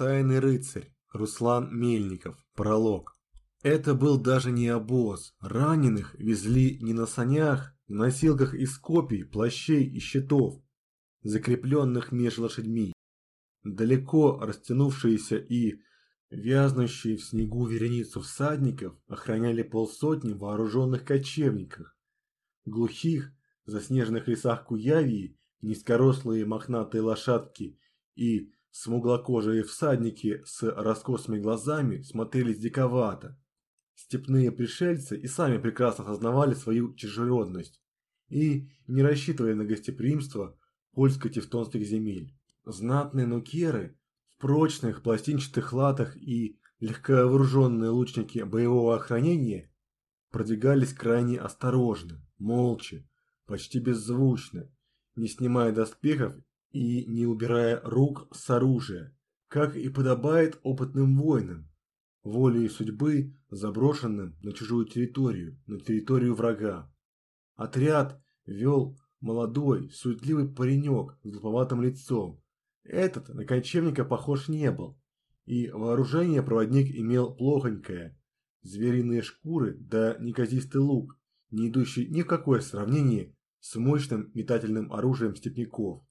Тайный рыцарь. Руслан Мельников. Пролог. Это был даже не обоз. Раненых везли не на санях, на носилках из копий, плащей и щитов, закрепленных меж лошадьми. Далеко растянувшиеся и вязнущие в снегу вереницу всадников охраняли полсотни вооруженных кочевников. В глухих, заснеженных лесах Куявии низкорослые мохнатые лошадки и смуглокожие всадники с раскосыми глазами смотрелись диковато. Степные пришельцы и сами прекрасно осознавали свою чужеродность и не рассчитывали на гостеприимство польско-тевтонских земель. Знатные нукеры в прочных пластинчатых латах и легковооруженные лучники боевого охранения продвигались крайне осторожно, молча, почти беззвучно, не снимая доспехов и не убирая рук с оружия, как и подобает опытным воинам, волей судьбы заброшенным на чужую территорию, на территорию врага. Отряд вел молодой, суетливый паренек с глуповатым лицом. Этот на кочевника похож не был, и вооружение проводник имел плохонькое. Звериные шкуры да неказистый лук, не идущий ни в какое сравнение с мощным метательным оружием степняков.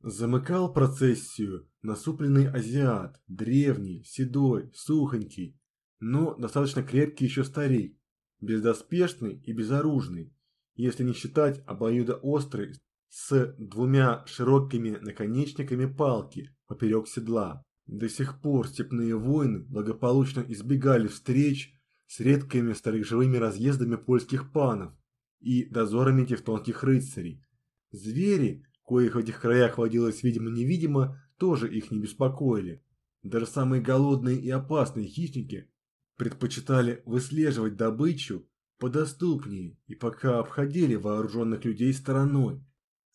Замыкал процессию насупленный азиат, древний, седой, сухонький, но достаточно крепкий еще старик, бездоспешный и безоружный, если не считать обоюдоострый с двумя широкими наконечниками палки поперек седла. До сих пор степные воины благополучно избегали встреч с редкими сторожевыми разъездами польских панов и дозорами тевтонских рыцарей. Звери, коих в этих краях водилось видимо-невидимо, тоже их не беспокоили. Даже самые голодные и опасные хищники предпочитали выслеживать добычу подоступнее и пока обходили вооруженных людей стороной.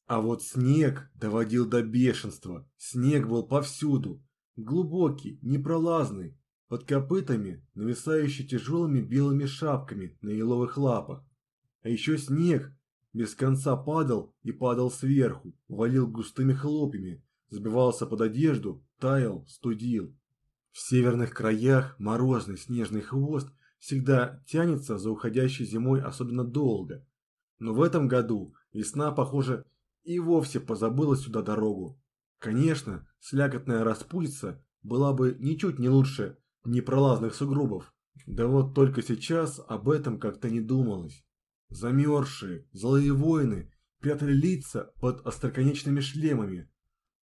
А вот снег доводил до бешенства. Снег был повсюду. Глубокий, непролазный, под копытами, нависающий тяжелыми белыми шапками на еловых лапах. А еще снег без конца падал и падал сверху, валил густыми хлопьями, сбивался под одежду, таял, студил. В северных краях морозный снежный хвост всегда тянется за уходящей зимой особенно долго. Но в этом году весна, похоже, и вовсе позабыла сюда дорогу. Конечно, слякотная распутица была бы ничуть не лучше непролазных сугробов. Да вот только сейчас об этом как-то не думалось. Замерзшие, злые воины прятали лица под остроконечными шлемами,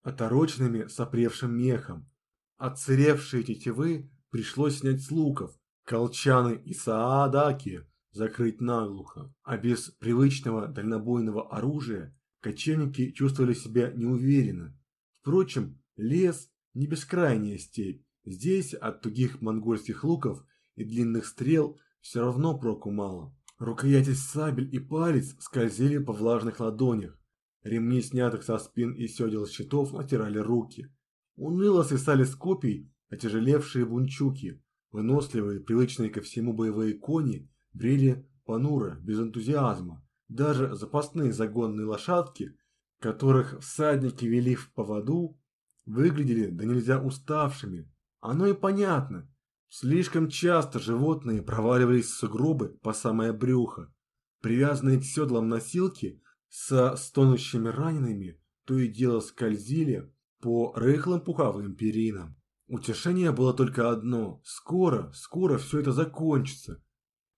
отороченными сопревшим мехом. Отсыревшие тетивы пришлось снять с луков, колчаны и саадаки закрыть наглухо, а без привычного дальнобойного оружия кочевники чувствовали себя неуверенно. Впрочем, лес не бескрайняя степь, здесь от тугих монгольских луков и длинных стрел все равно проку мало. Рукояти сабель и палец скользили по влажных ладонях. Ремни, снятых со спин и седел щитов, натирали руки. Уныло свисали с копий отяжелевшие бунчуки. Выносливые, привычные ко всему боевые кони брели понуро, без энтузиазма. Даже запасные загонные лошадки, которых всадники вели в поводу, выглядели да нельзя уставшими. Оно и понятно. Слишком часто животные проваливались в сугробы по самое брюхо. Привязанные к седлам носилки со стонущими ранеными то и дело скользили по рыхлым пуховым перинам. Утешение было только одно. Скоро, скоро все это закончится.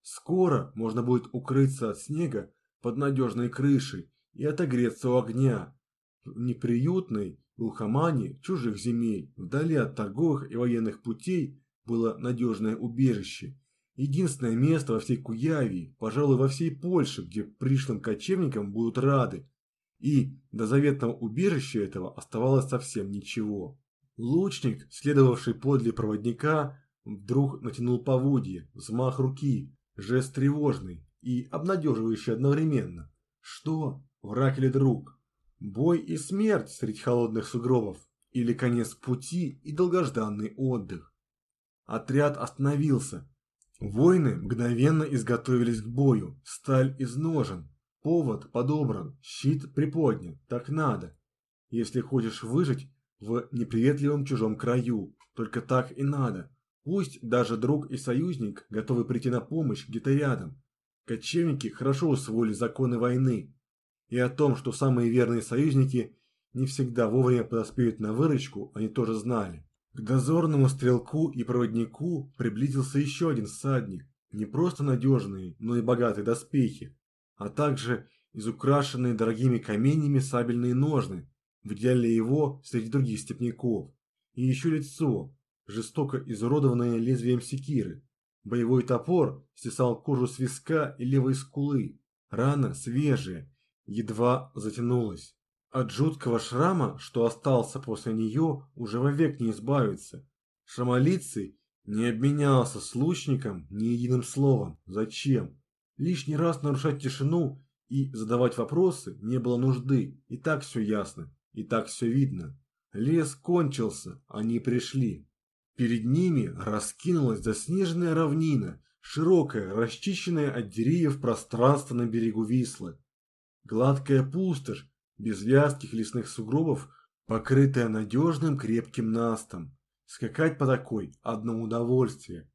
Скоро можно будет укрыться от снега под надежной крышей и отогреться у огня. В неприютной глухомане чужих земель, вдали от торговых и военных путей, было надежное убежище. Единственное место во всей Куявии, пожалуй, во всей Польше, где пришлым кочевникам будут рады. И до заветного убежища этого оставалось совсем ничего. Лучник, следовавший подле проводника, вдруг натянул поводье, взмах руки, жест тревожный и обнадеживающий одновременно. Что? Враг или друг? Бой и смерть среди холодных сугробов? Или конец пути и долгожданный отдых? Отряд остановился. Воины мгновенно изготовились к бою. Сталь изножен, повод подобран, щит приподнят. Так надо. Если хочешь выжить, в неприветливом чужом краю. Только так и надо. Пусть даже друг и союзник готовы прийти на помощь где-то рядом. Кочевники хорошо усвоили законы войны. И о том, что самые верные союзники не всегда вовремя подоспеют на выручку, они тоже знали. К дозорному стрелку и проводнику приблизился еще один всадник. Не просто надежные, но и богатые доспехи, а также изукрашенные дорогими каменями сабельные ножны, выделяли его среди других степняков. И еще лицо, жестоко изуродованное лезвием секиры. Боевой топор стесал кожу с виска и левой скулы. Рана свежая, едва затянулась. От жуткого шрама, что остался после нее, уже вовек не избавиться. Шрамолицый не обменялся с лучником ни единым словом. Зачем? Лишний раз нарушать тишину и задавать вопросы не было нужды. И так все ясно, и так все видно. Лес кончился, они пришли. Перед ними раскинулась заснеженная равнина, широкая, расчищенная от деревьев пространство на берегу Вислы. Гладкая пустошь, без вязких лесных сугробов, покрытая надежным крепким настом. Скакать по такой – одно удовольствие.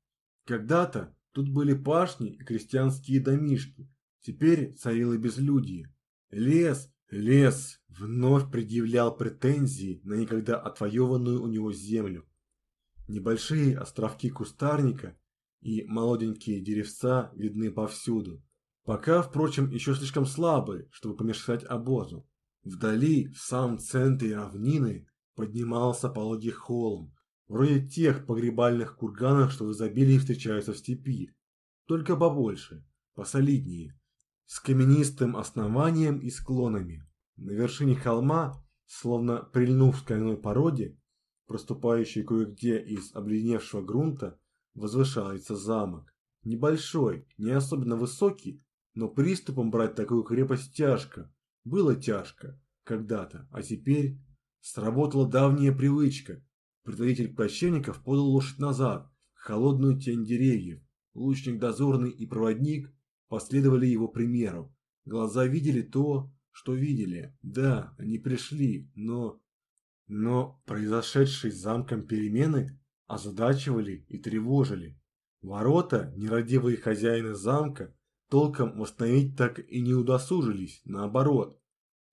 Когда-то тут были пашни и крестьянские домишки, теперь царило безлюдье. Лес, лес вновь предъявлял претензии на никогда отвоеванную у него землю. Небольшие островки кустарника и молоденькие деревца видны повсюду. Пока, впрочем, еще слишком слабые, чтобы помешать обозу. Вдали, в самом центре равнины, поднимался пологий холм, вроде тех погребальных курганов, что в изобилии встречаются в степи, только побольше, посолиднее, с каменистым основанием и склонами. На вершине холма, словно прильнув к каменной породе, проступающей кое-где из обледеневшего грунта, возвышается замок. Небольшой, не особенно высокий, но приступом брать такую крепость тяжко. Было тяжко когда-то, а теперь сработала давняя привычка. Предводитель плащевников подал лошадь назад, холодную тень деревьев. Лучник дозорный и проводник последовали его примеру. Глаза видели то, что видели. Да, они пришли, но но произошедшие с замком перемены озадачивали и тревожили. Ворота, нерадивые хозяины замка, толком восстановить так и не удосужились, наоборот.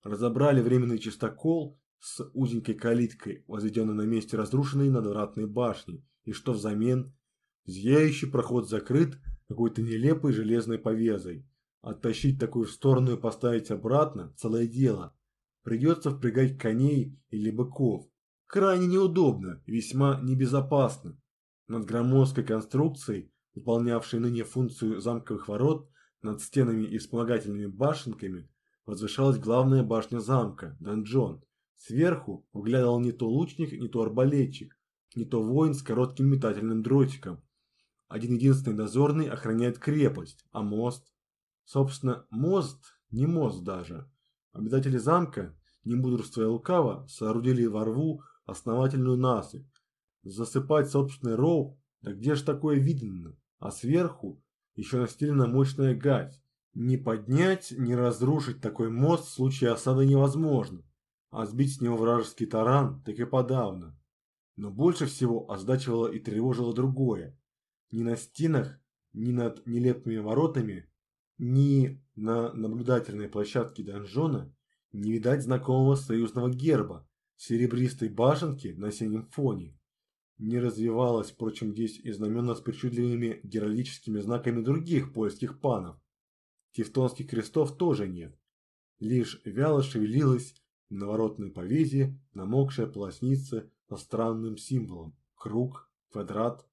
Разобрали временный чистокол с узенькой калиткой, возведенной на месте разрушенной надвратной башни, и что взамен? Зияющий проход закрыт какой-то нелепой железной повезой. Оттащить такую в сторону и поставить обратно – целое дело. Придется впрягать коней или быков. Крайне неудобно, весьма небезопасно. Над громоздкой конструкцией, выполнявшей ныне функцию замковых ворот, над стенами и вспомогательными башенками, возвышалась главная башня замка – донжон. Сверху выглядывал не то лучник, не то арбалетчик, не то воин с коротким метательным дротиком. Один единственный дозорный охраняет крепость, а мост? Собственно, мост не мост даже. Обитатели замка, не мудрствуя лукаво, соорудили во рву основательную насыпь. Засыпать собственный ров, да где ж такое видно? А сверху еще настелена мощная гать. Не поднять, не разрушить такой мост в случае осады невозможно, а сбить с него вражеский таран так и подавно. Но больше всего озадачивало и тревожило другое. Ни на стенах, ни над нелепыми воротами ни на наблюдательной площадке донжона не видать знакомого союзного герба, серебристой башенки на синем фоне. Не развивалось, впрочем, здесь и знамена с причудливыми геральдическими знаками других польских панов. Тевтонских крестов тоже нет. Лишь вяло шевелилась в наворотной повезе намокшая полосница со странным символом. Круг, квадрат,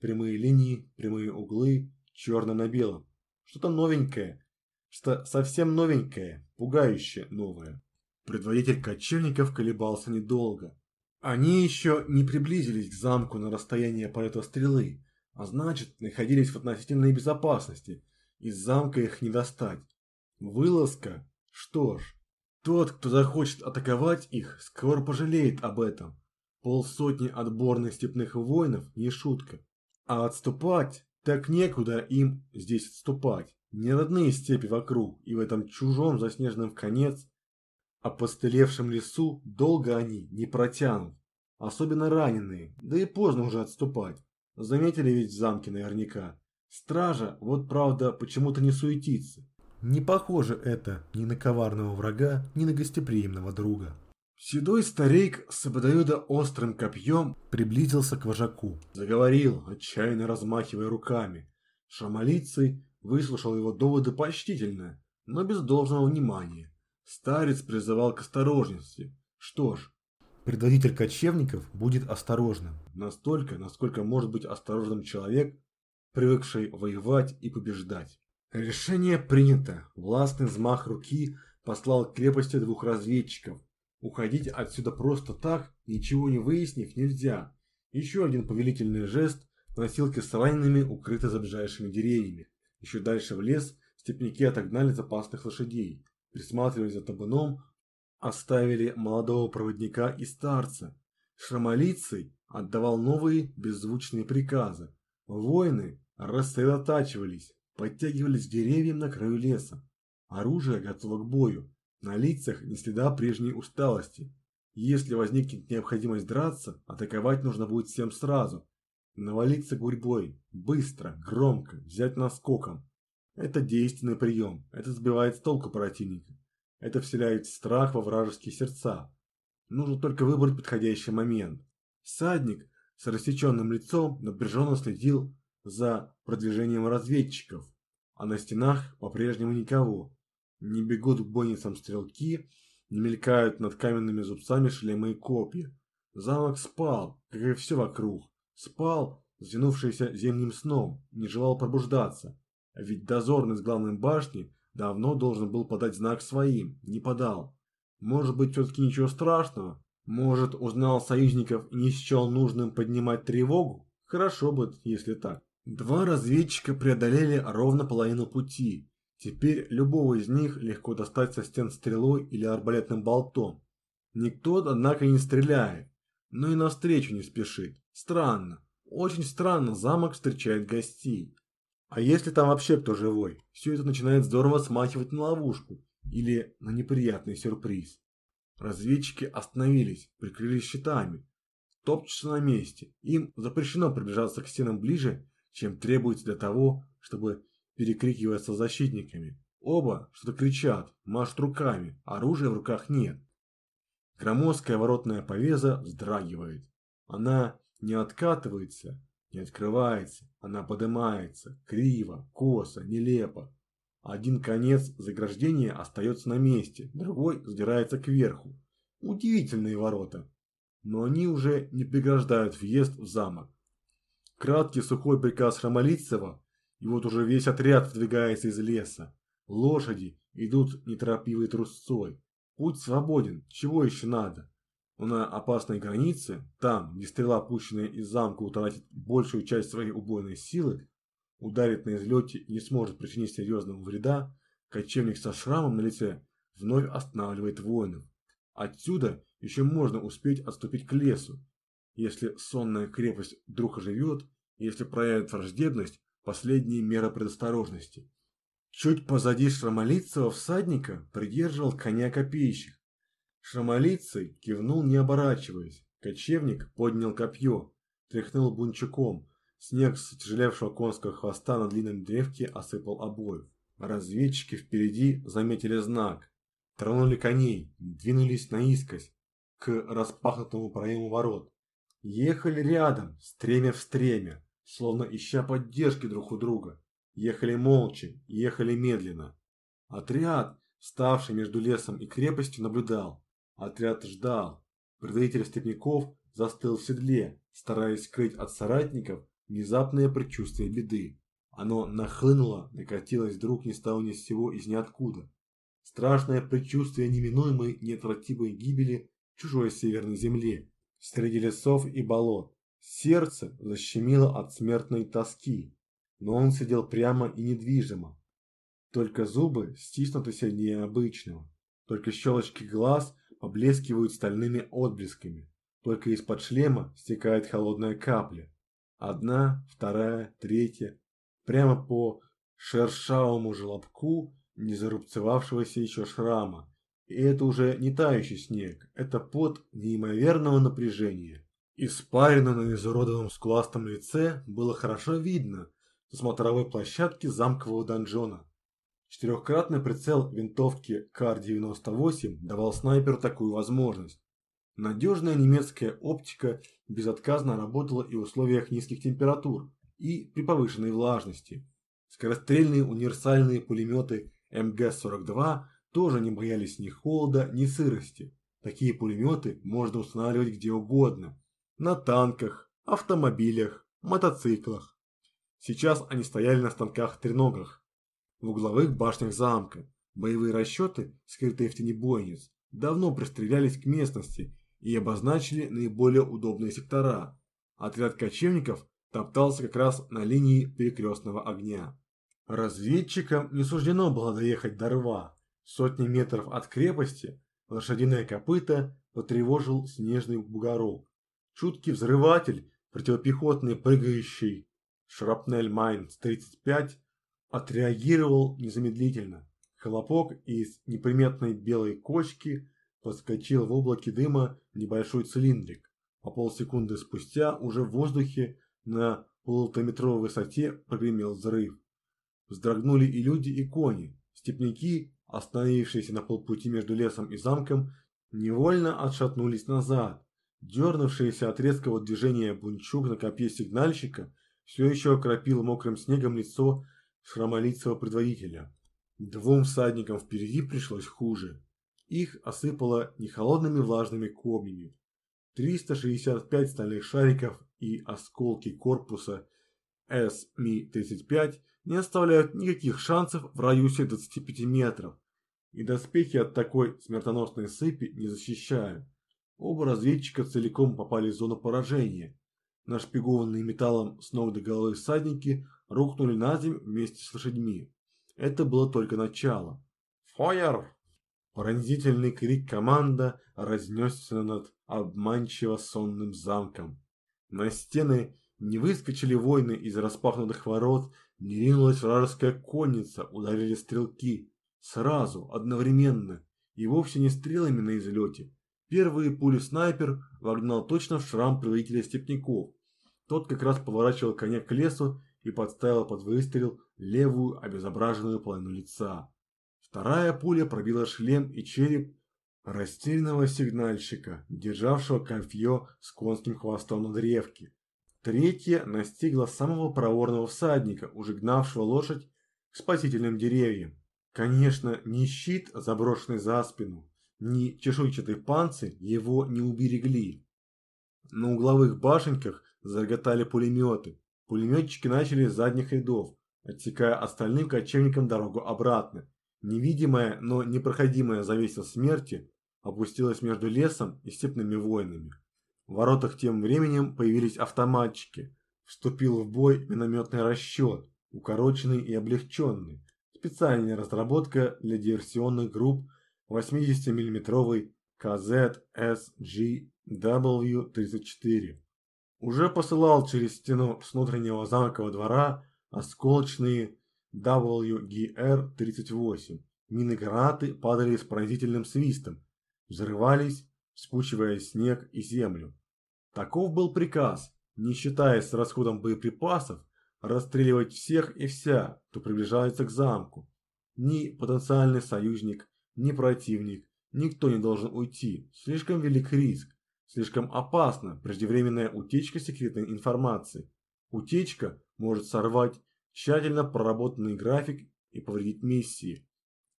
прямые линии, прямые углы, черно на белом. Что-то новенькое, что совсем новенькое, пугающее новое. Предводитель кочевников колебался недолго. Они еще не приблизились к замку на расстояние полета стрелы, а значит, находились в относительной безопасности. Из замка их не достать. Вылазка? Что ж, тот, кто захочет атаковать их, скоро пожалеет об этом. Полсотни отборных степных воинов не шутка. А отступать так некуда им здесь отступать. Не родные степи вокруг, и в этом чужом заснеженном конец опостылевшем лесу долго они не протянут, особенно раненые, да и поздно уже отступать. Заметили ведь в замке наверняка. Стража, вот правда, почему-то не суетится. Не похоже это ни на коварного врага, ни на гостеприимного друга. Седой старик с обдаюда острым копьем приблизился к вожаку. Заговорил, отчаянно размахивая руками. Шамалицей выслушал его доводы почтительно, но без должного внимания. Старец призывал к осторожности. Что ж, предводитель кочевников будет осторожным. Настолько, насколько может быть осторожным человек, привыкший воевать и побеждать. Решение принято. Властный взмах руки послал к крепости двух разведчиков. Уходить отсюда просто так, ничего не выяснив, нельзя. Еще один повелительный жест, носилки с ранеными укрыты за ближайшими деревьями. Еще дальше в лес степняки отогнали запасных лошадей присматривали за табуном, оставили молодого проводника и старца. Шрамолицей отдавал новые беззвучные приказы. Воины рассредотачивались, подтягивались к деревьям на краю леса. Оружие готово к бою, на лицах не следа прежней усталости. Если возникнет необходимость драться, атаковать нужно будет всем сразу. Навалиться гурьбой, быстро, громко, взять наскоком. Это действенный прием, это сбивает с толку противника. Это вселяет страх во вражеские сердца. Нужно только выбрать подходящий момент. Всадник с рассеченным лицом напряженно следил за продвижением разведчиков, а на стенах по-прежнему никого. Не бегут к бойницам стрелки, не мелькают над каменными зубцами шлемы и копья. Замок спал, как и все вокруг. Спал, затянувшийся зимним сном, не желал пробуждаться. Ведь дозорный с главной башни давно должен был подать знак своим, не подал. Может быть, все-таки ничего страшного? Может, узнал союзников и не счел нужным поднимать тревогу? Хорошо бы, если так. Два разведчика преодолели ровно половину пути. Теперь любого из них легко достать со стен стрелой или арбалетным болтом. Никто, однако, не стреляет, но и навстречу не спешит. Странно, очень странно замок встречает гостей. А если там вообще кто живой, все это начинает здорово смахивать на ловушку или на неприятный сюрприз. Разведчики остановились, прикрылись щитами, топчутся на месте. Им запрещено приближаться к стенам ближе, чем требуется для того, чтобы перекрикиваться с защитниками. Оба что-то кричат, машут руками, оружия в руках нет. Громоздкая воротная повеза вздрагивает. Она не откатывается, не открывается, она поднимается, криво, косо, нелепо. Один конец заграждения остается на месте, другой задирается кверху. Удивительные ворота. Но они уже не преграждают въезд в замок. Краткий сухой приказ Хромолицева, и вот уже весь отряд выдвигается из леса. Лошади идут неторопливой трусцой. Путь свободен, чего еще надо? На опасной границе, там, где стрела, пущенная из замка, утратит большую часть своей убойной силы, ударит на излете и не сможет причинить серьезного вреда, кочевник со шрамом на лице вновь останавливает воинов. Отсюда еще можно успеть отступить к лесу. Если сонная крепость вдруг оживет, если проявит враждебность, последние меры предосторожности. Чуть позади Шрамолицего всадника придерживал коня копейщик. Шамалицей кивнул, не оборачиваясь. Кочевник поднял копье, тряхнул бунчуком. Снег с тяжелевшего конского хвоста на длинном древке осыпал обоев. Разведчики впереди заметили знак. Тронули коней, двинулись наискось к распахнутому проему ворот. Ехали рядом, стремя в стремя, словно ища поддержки друг у друга. Ехали молча, ехали медленно. Отряд, ставший между лесом и крепостью, наблюдал. Отряд ждал. Предводитель степняков застыл в седле, стараясь скрыть от соратников внезапное предчувствие беды. Оно нахлынуло, накатилось вдруг ни с того ни с сего из ниоткуда. Страшное предчувствие неминуемой, неотвратимой гибели чужой северной земле, среди лесов и болот. Сердце защемило от смертной тоски, но он сидел прямо и недвижимо. Только зубы стиснуты сильнее обычного, только щелочки глаз поблескивают стальными отблесками. Только из-под шлема стекает холодная капля. Одна, вторая, третья. Прямо по шершавому желобку незарубцевавшегося еще шрама. И это уже не тающий снег, это пот неимоверного напряжения. Испарину на изуродованном скуластом лице было хорошо видно со смотровой площадки замкового донжона. Четырехкратный прицел винтовки КАР-98 давал снайперу такую возможность. Надежная немецкая оптика безотказно работала и в условиях низких температур, и при повышенной влажности. Скорострельные универсальные пулеметы МГ-42 тоже не боялись ни холода, ни сырости. Такие пулеметы можно устанавливать где угодно. На танках, автомобилях, мотоциклах. Сейчас они стояли на станках-треногах. В угловых башнях замка боевые расчеты, скрытые в тени бойниц, давно пристрелялись к местности и обозначили наиболее удобные сектора. Отряд кочевников топтался как раз на линии перекрестного огня. Разведчикам не суждено было доехать до рва. Сотни метров от крепости лошадиное копыто потревожил снежный бугорок. Чуткий взрыватель, противопехотный прыгающий Шрапнель Майнц-35, отреагировал незамедлительно. Хлопок из неприметной белой кочки подскочил в облаке дыма небольшой цилиндрик. А полсекунды спустя уже в воздухе на полутометровой высоте прогремел взрыв. Вздрогнули и люди, и кони. Степняки, остановившиеся на полпути между лесом и замком, невольно отшатнулись назад. Дернувшийся от резкого движения бунчук на копье сигнальщика все еще окропил мокрым снегом лицо шрамолицего предводителя. Двум всадникам впереди пришлось хуже. Их осыпало не холодными влажными комьями. 365 стальных шариков и осколки корпуса С-Ми-35 не оставляют никаких шансов в радиусе 25 метров, и доспехи от такой смертоносной сыпи не защищают. Оба разведчика целиком попали в зону поражения. Нашпигованные металлом с ног до головы всадники рухнули на землю вместе с лошадьми. Это было только начало. «Фойер!» Пронзительный крик команда разнесся над обманчиво сонным замком. На стены не выскочили воины из распахнутых ворот, не ринулась вражеская конница, ударили стрелки. Сразу, одновременно, и вовсе не стрелами на излете. Первые пули снайпер вогнал точно в шрам правителя степняков. Тот как раз поворачивал коня к лесу и подставил под выстрел левую обезображенную половину лица. Вторая пуля пробила шлем и череп растерянного сигнальщика, державшего копье с конским хвостом на древке. Третья настигла самого проворного всадника, уже гнавшего лошадь к спасительным деревьям. Конечно, ни щит, заброшенный за спину, ни чешуйчатый панцирь его не уберегли. На угловых башенках зарготали пулеметы. Пулеметчики начали с задних рядов, отсекая остальным кочевникам дорогу обратно. Невидимая, но непроходимая завеса смерти опустилась между лесом и степными воинами. В воротах тем временем появились автоматчики. Вступил в бой минометный расчет, укороченный и облегченный. Специальная разработка для диверсионных групп 80 миллиметровый KZ-SGW-34. Уже посылал через стену с внутреннего замкового двора осколочные WGR-38. Мины гранаты падали с пронзительным свистом, взрывались, спучивая снег и землю. Таков был приказ, не считаясь с расходом боеприпасов, расстреливать всех и вся, кто приближается к замку. Ни потенциальный союзник, ни противник, никто не должен уйти. Слишком велик риск, слишком опасна преждевременная утечка секретной информации. Утечка может сорвать тщательно проработанный график и повредить миссии.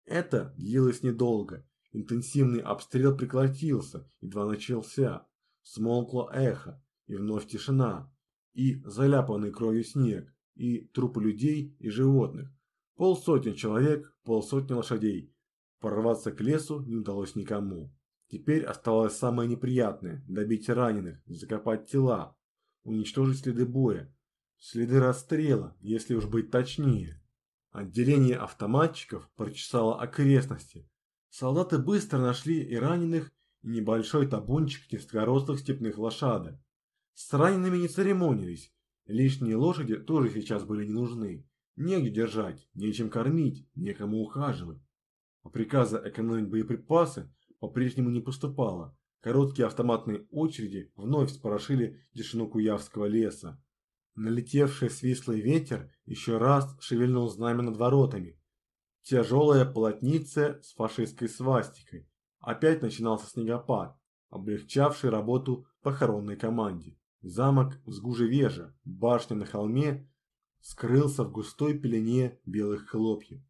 Это длилось недолго. Интенсивный обстрел прекратился, едва начался. Смолкло эхо, и вновь тишина, и заляпанный кровью снег, и трупы людей и животных. Полсотни человек, полсотни лошадей. Прорваться к лесу не удалось никому. Теперь оставалось самое неприятное – добить раненых, закопать тела, уничтожить следы боя, следы расстрела, если уж быть точнее. Отделение автоматчиков прочесало окрестности. Солдаты быстро нашли и раненых, и небольшой табунчик низкорослых степных лошадок. С ранеными не церемонились, лишние лошади тоже сейчас были не нужны. Негде держать, нечем кормить, некому ухаживать. а приказа экономить боеприпасы по-прежнему не поступало. Короткие автоматные очереди вновь спорошили тишину Куявского леса. Налетевший свислый ветер еще раз шевельнул знамя над воротами. Тяжелая полотница с фашистской свастикой. Опять начинался снегопад, облегчавший работу похоронной команде. Замок Сгужевежа, башня на холме, скрылся в густой пелене белых хлопьев.